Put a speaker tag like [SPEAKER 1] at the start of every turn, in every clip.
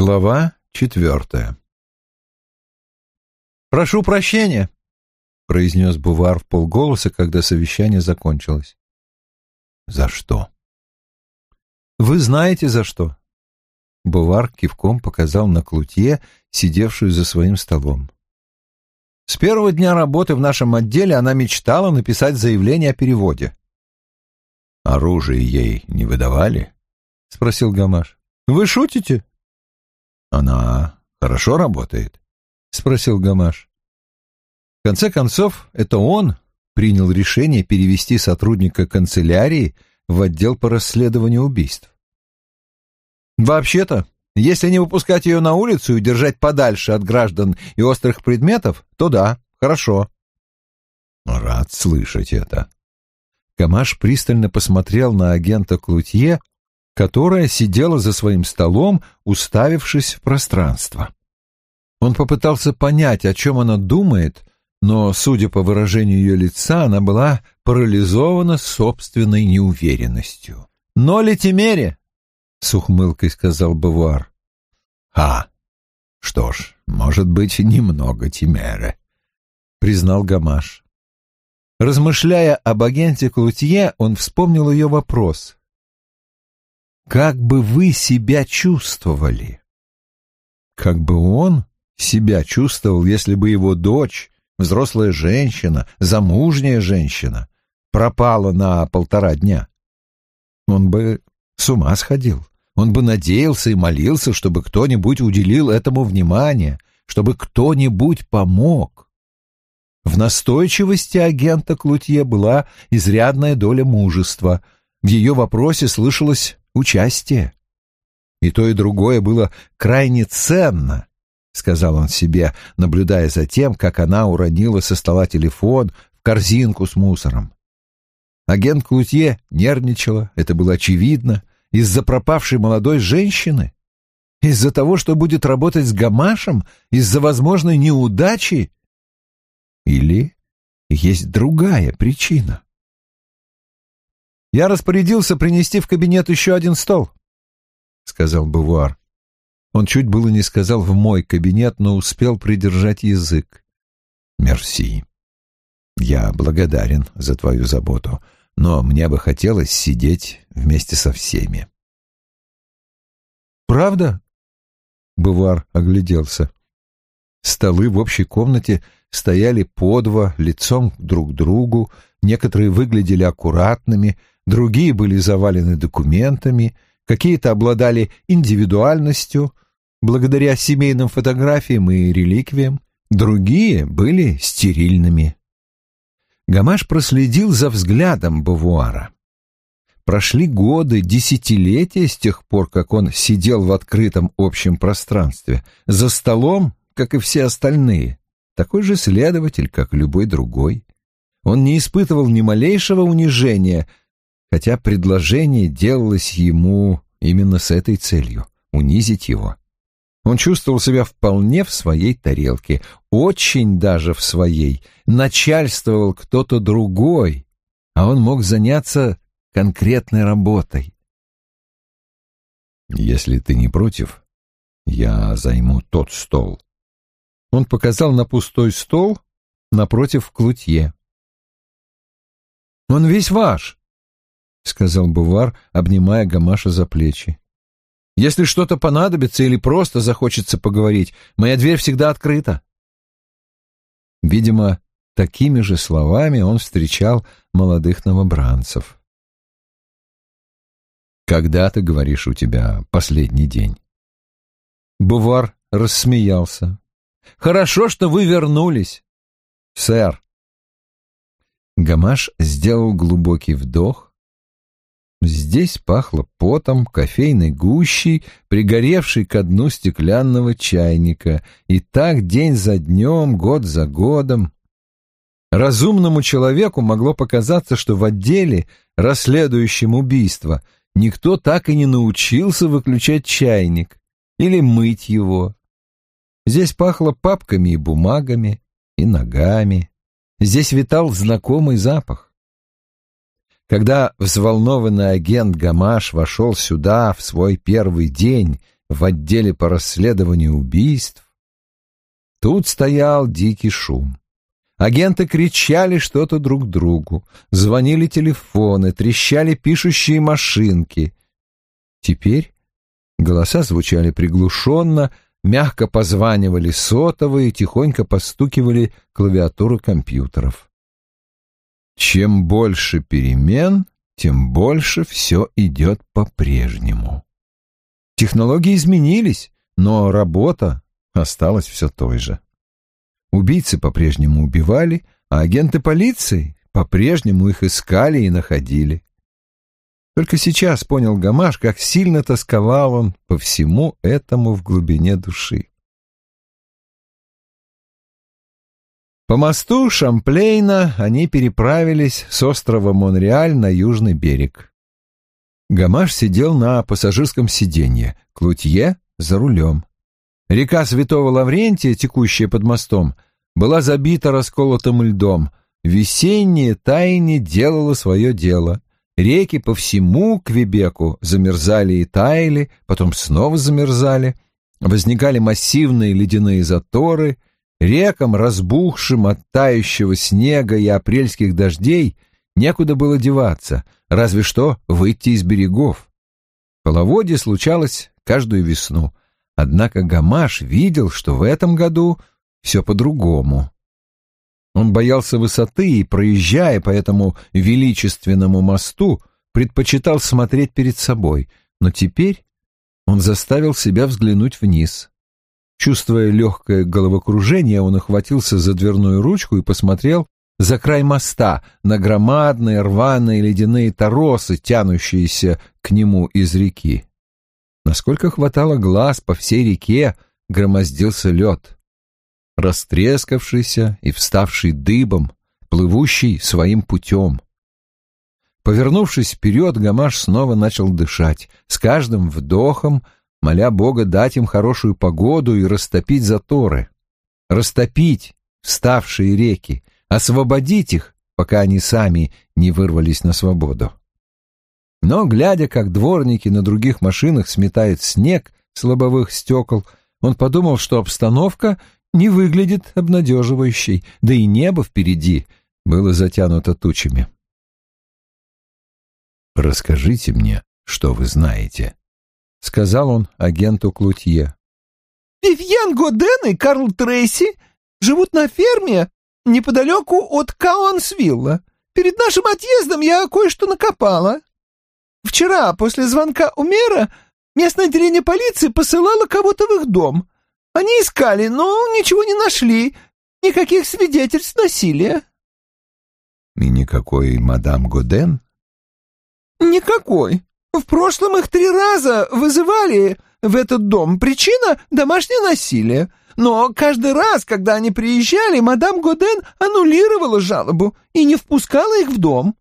[SPEAKER 1] Глава четвертая
[SPEAKER 2] «Прошу прощения», — произнес Бувар в полголоса, когда совещание закончилось.
[SPEAKER 1] «За что?»
[SPEAKER 2] «Вы знаете, за что?» Бувар кивком показал на Клутье, сидевшую за своим столом. «С первого дня работы в нашем отделе она мечтала написать заявление о переводе».
[SPEAKER 1] «Оружие ей не выдавали?»
[SPEAKER 2] — спросил Гамаш. «Вы шутите?»
[SPEAKER 1] «Она хорошо работает?»
[SPEAKER 2] — спросил Гамаш. В конце концов, это он принял решение перевести сотрудника канцелярии в отдел по расследованию убийств. Вообще-то, если не выпускать ее на улицу и держать подальше от граждан и острых предметов, то да, хорошо.
[SPEAKER 1] Рад слышать это.
[SPEAKER 2] Камаш пристально посмотрел на агента Клутье, которая сидела за своим столом, уставившись в пространство. Он попытался понять, о чем она думает, но, судя по выражению ее лица, она была парализована собственной неуверенностью. «Но Летимере!» — с ухмылкой сказал Бавуар.
[SPEAKER 1] «А, что ж, может быть, немного Тимеры», — признал Гамаш.
[SPEAKER 2] Размышляя об агенте Клутье, он вспомнил ее вопрос. Как бы вы себя чувствовали? Как бы он себя чувствовал, если бы его дочь, взрослая женщина, замужняя женщина, пропала на полтора дня? Он бы с ума сходил. Он бы надеялся и молился, чтобы кто-нибудь уделил этому внимание, чтобы кто-нибудь помог. В настойчивости агента Клутье была изрядная доля мужества. В ее вопросе слышалось участие. И то, и другое было крайне ценно, — сказал он себе, наблюдая за тем, как она уронила со стола телефон в корзинку с мусором. Агент Клутье нервничала, это было очевидно, из-за пропавшей молодой женщины, из-за того, что будет работать с Гамашем, из-за возможной неудачи. Или есть другая причина? Я распорядился принести в кабинет еще один стол, — сказал Бувуар. Он чуть было не сказал в мой кабинет, но успел придержать язык.
[SPEAKER 1] «Мерси. Я благодарен за твою заботу, но мне бы хотелось сидеть вместе со всеми».
[SPEAKER 2] «Правда?» — Бувар огляделся. Столы в общей комнате стояли по два, лицом друг к другу, некоторые выглядели аккуратными, другие были завалены документами, какие-то обладали индивидуальностью, благодаря семейным фотографиям и реликвиям, другие были стерильными. Гамаш проследил за взглядом Бавуара. Прошли годы, десятилетия с тех пор, как он сидел в открытом общем пространстве, за столом, как и все остальные, такой же следователь, как любой другой. Он не испытывал ни малейшего унижения, хотя предложение делалось ему именно с этой целью — унизить его. Он чувствовал себя вполне в своей тарелке, очень даже в своей. Начальствовал кто-то другой, а он мог заняться конкретной работой.
[SPEAKER 1] «Если ты не против, я займу тот стол».
[SPEAKER 2] Он показал на пустой стол напротив Клутье. «Он весь ваш», — сказал Бувар, обнимая Гамаша за плечи. «Если что-то понадобится или просто захочется поговорить, моя дверь всегда открыта». Видимо, такими же словами он встречал молодых новобранцев.
[SPEAKER 1] «Когда, ты говоришь, у тебя последний день?»
[SPEAKER 2] Бувар рассмеялся. «Хорошо, что вы вернулись, сэр». Гамаш сделал глубокий вдох, Здесь пахло потом, кофейной гущей, пригоревшей ко дну стеклянного чайника, и так день за днем, год за годом. Разумному человеку могло показаться, что в отделе, расследующем убийство, никто так и не научился выключать чайник или мыть его. Здесь пахло папками и бумагами, и ногами. Здесь витал знакомый запах. Когда взволнованный агент Гамаш вошел сюда в свой первый день, в отделе по расследованию убийств. Тут стоял дикий шум. Агенты кричали что-то друг другу, звонили телефоны, трещали пишущие машинки. Теперь голоса звучали приглушенно, мягко позванивали сотовые, тихонько постукивали клавиатуры компьютеров. Чем больше перемен, тем больше все идет по-прежнему. Технологии изменились, но работа осталась все той же. Убийцы по-прежнему убивали, а агенты полиции по-прежнему их искали и находили. Только сейчас понял Гамаш, как сильно тосковал он по всему этому в глубине души. По мосту Шамплейна они переправились с острова Монреаль на южный берег. Гамаш сидел на пассажирском сиденье, Клутье за рулем. Река Святого Лаврентия, текущая под мостом, была забита расколотым льдом. Весеннее таяние делало свое дело. Реки по всему Квебеку замерзали и таяли, потом снова замерзали. Возникали массивные ледяные заторы. Рекам, разбухшим от тающего снега и апрельских дождей, некуда было деваться, разве что выйти из берегов. Половодье случалось каждую весну — Однако Гамаш видел, что в этом году все по-другому. Он боялся высоты и, проезжая по этому величественному мосту, предпочитал смотреть перед собой, но теперь он заставил себя взглянуть вниз. Чувствуя легкое головокружение, он охватился за дверную ручку и посмотрел за край моста на громадные рваные ледяные торосы, тянущиеся к нему из реки. Насколько хватало глаз, по всей реке громоздился лед. Растрескавшийся и вставший дыбом, плывущий своим путем. Повернувшись вперед, Гамаш снова начал дышать, с каждым вдохом, моля Бога дать им хорошую погоду и растопить заторы. Растопить вставшие реки, освободить их, пока они сами не вырвались на свободу. Но, глядя, как дворники на других машинах сметают снег с лобовых стекол, он подумал, что обстановка не выглядит обнадеживающей, да и небо впереди было затянуто тучами. «Расскажите мне, что вы знаете», — сказал он агенту Клутье.
[SPEAKER 3] «Вивьен Годен и Карл Трейси живут на ферме неподалеку от Каонсвилла. Перед нашим отъездом я кое-что накопала. Вчера, после звонка у мэра, местное отделение полиции посылало кого-то в их дом. Они искали, но ничего не нашли. Никаких свидетельств насилия.
[SPEAKER 2] И никакой мадам Годен?
[SPEAKER 3] Никакой. В прошлом их три раза вызывали в этот дом. Причина — домашнее насилие. Но каждый раз, когда они приезжали, мадам Годен аннулировала жалобу и не впускала их в дом.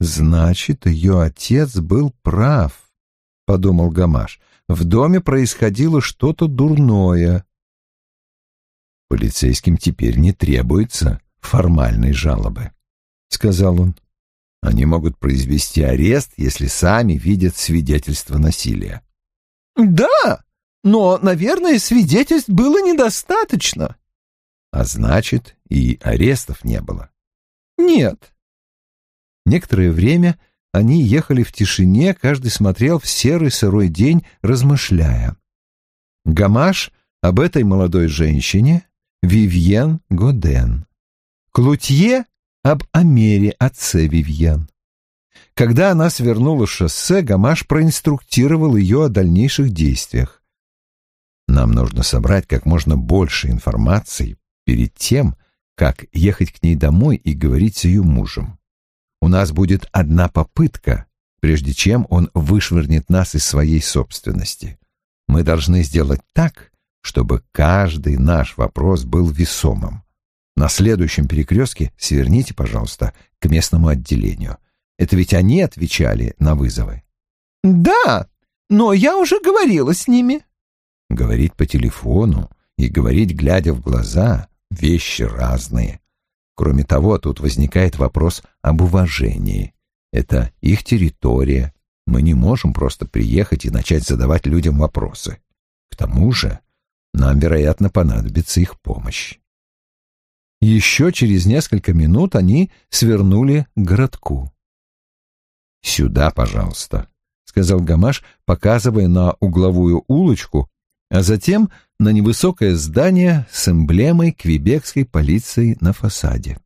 [SPEAKER 2] Значит, ее отец был прав, — подумал Гамаш. В доме происходило что-то дурное. Полицейским теперь не требуется формальной жалобы, — сказал он. Они могут произвести арест, если сами видят свидетельство насилия.
[SPEAKER 3] Да, но, наверное, свидетельств было недостаточно.
[SPEAKER 2] А значит, и арестов не было.
[SPEAKER 3] Нет,
[SPEAKER 2] Некоторое время они ехали в тишине, каждый смотрел в серый сырой день, размышляя. Гамаш об этой молодой женщине, Вивьен Годен. Клутье об Амере, отце Вивьен. Когда она свернула шоссе, Гамаш проинструктировал ее о дальнейших действиях. Нам нужно собрать как можно больше информации перед тем, как ехать к ней домой и говорить с ее мужем у нас будет одна попытка, прежде чем он вышвырнет нас из своей собственности. Мы должны сделать так, чтобы каждый наш вопрос был весомым. На следующем перекрестке сверните, пожалуйста, к местному отделению. Это ведь они отвечали на вызовы.
[SPEAKER 3] Да, но я уже говорила с ними.
[SPEAKER 2] Говорить по телефону и говорить, глядя в глаза, вещи разные. Кроме того, тут возникает вопрос об уважении. Это их территория,
[SPEAKER 1] Мы не можем просто приехать и начать задавать людям вопросы. К тому же нам, вероятно, понадобится их помощь.
[SPEAKER 2] Еще через несколько минут они свернули к городку.
[SPEAKER 1] «Сюда, пожалуйста», —
[SPEAKER 2] сказал Гамаш, показывая на угловую улочку, а затем на невысокое здание с эмблемой квебекской полиции на фасаде.